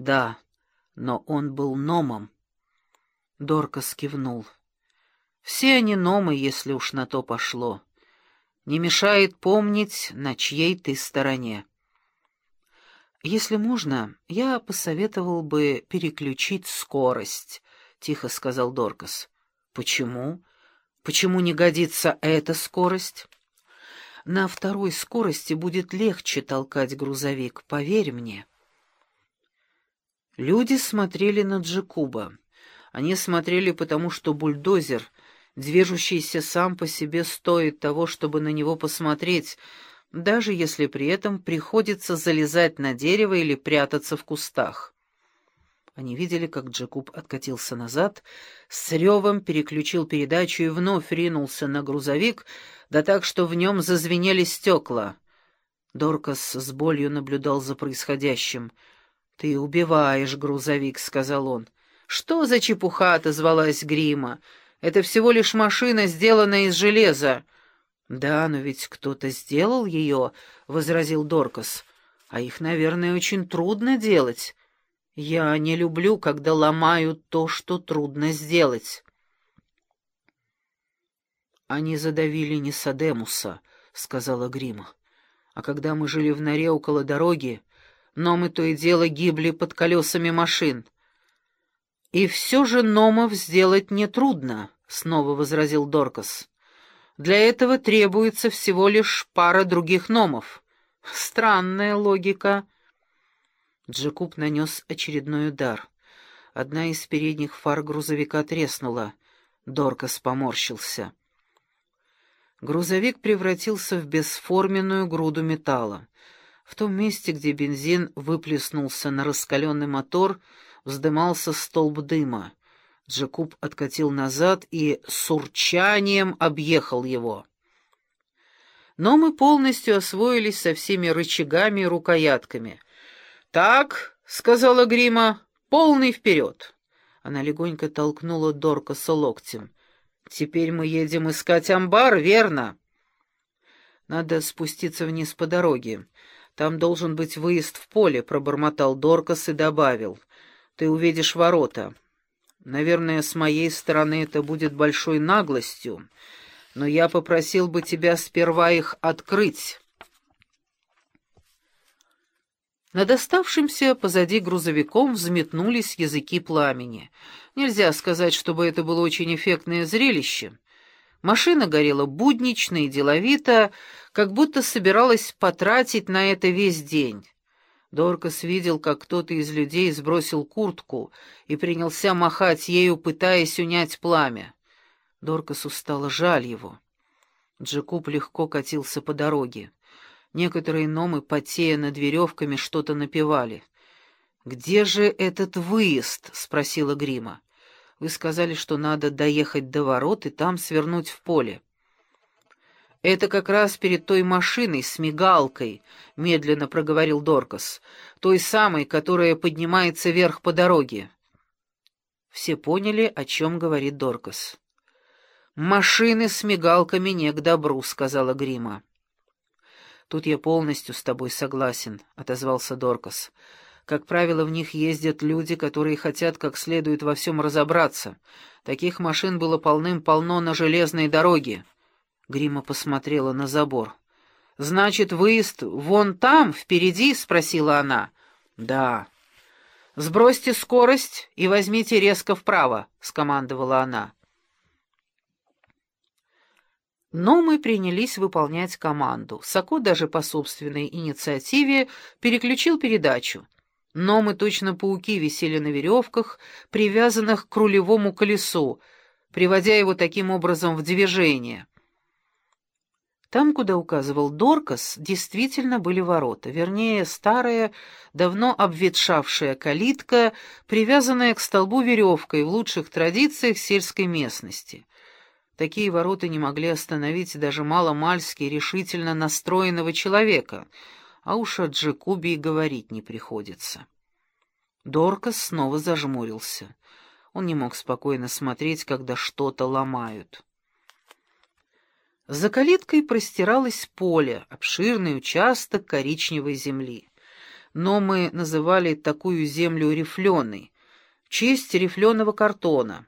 Да, но он был номом. Доркас кивнул. Все они номы, если уж на то пошло. Не мешает помнить, на чьей ты стороне. «Если можно, я посоветовал бы переключить скорость», — тихо сказал Доркас. «Почему? Почему не годится эта скорость?» «На второй скорости будет легче толкать грузовик, поверь мне». Люди смотрели на Джекуба. Они смотрели потому, что бульдозер, движущийся сам по себе, стоит того, чтобы на него посмотреть — даже если при этом приходится залезать на дерево или прятаться в кустах. Они видели, как Джекуб откатился назад, с ревом переключил передачу и вновь ринулся на грузовик, да так, что в нем зазвенели стекла. Доркас с болью наблюдал за происходящим. «Ты убиваешь грузовик», — сказал он. «Что за чепуха?» — отозвалась Грима. «Это всего лишь машина, сделанная из железа». «Да, но ведь кто-то сделал ее», — возразил Доркас. «А их, наверное, очень трудно делать. Я не люблю, когда ломают то, что трудно сделать». «Они задавили Несадемуса», — сказала Грима. «А когда мы жили в норе около дороги, но мы то и дело гибли под колесами машин». «И все же номов сделать нетрудно», — снова возразил Доркас. Для этого требуется всего лишь пара других номов. Странная логика. Джекуб нанес очередной удар. Одна из передних фар грузовика треснула. Доркас поморщился. Грузовик превратился в бесформенную груду металла. В том месте, где бензин выплеснулся на раскаленный мотор, вздымался столб дыма. Джекуб откатил назад и с урчанием объехал его. Но мы полностью освоились со всеми рычагами и рукоятками. «Так», — сказала Грима, — «полный вперед». Она легонько толкнула Доркаса локтем. «Теперь мы едем искать амбар, верно?» «Надо спуститься вниз по дороге. Там должен быть выезд в поле», — пробормотал Доркас и добавил. «Ты увидишь ворота». Наверное, с моей стороны это будет большой наглостью, но я попросил бы тебя сперва их открыть. Над оставшимся позади грузовиком взметнулись языки пламени. Нельзя сказать, чтобы это было очень эффектное зрелище. Машина горела буднично и деловито, как будто собиралась потратить на это весь день. Доркас видел, как кто-то из людей сбросил куртку и принялся махать ею, пытаясь унять пламя. Доркасу стало жаль его. Джекуб легко катился по дороге. Некоторые номы, потея над веревками, что-то напевали. «Где же этот выезд?» — спросила Грима. «Вы сказали, что надо доехать до ворот и там свернуть в поле». «Это как раз перед той машиной с мигалкой», — медленно проговорил Доркас, «той самой, которая поднимается вверх по дороге». Все поняли, о чем говорит Доркас. «Машины с мигалками не к добру», — сказала Грима. «Тут я полностью с тобой согласен», — отозвался Доркас. «Как правило, в них ездят люди, которые хотят как следует во всем разобраться. Таких машин было полным-полно на железной дороге». Грима посмотрела на забор. «Значит, выезд вон там, впереди?» — спросила она. «Да». «Сбросьте скорость и возьмите резко вправо», — скомандовала она. Но мы принялись выполнять команду. Сако даже по собственной инициативе переключил передачу. Но мы точно пауки висели на веревках, привязанных к рулевому колесу, приводя его таким образом в движение. Там, куда указывал Доркас, действительно были ворота, вернее, старая, давно обветшавшая калитка, привязанная к столбу веревкой в лучших традициях сельской местности. Такие ворота не могли остановить даже маломальски решительно настроенного человека, а уж о Джекубе и говорить не приходится. Доркас снова зажмурился. Он не мог спокойно смотреть, когда что-то ломают. За калиткой простиралось поле, обширный участок коричневой земли. но мы называли такую землю рифленой, в честь рифленого картона.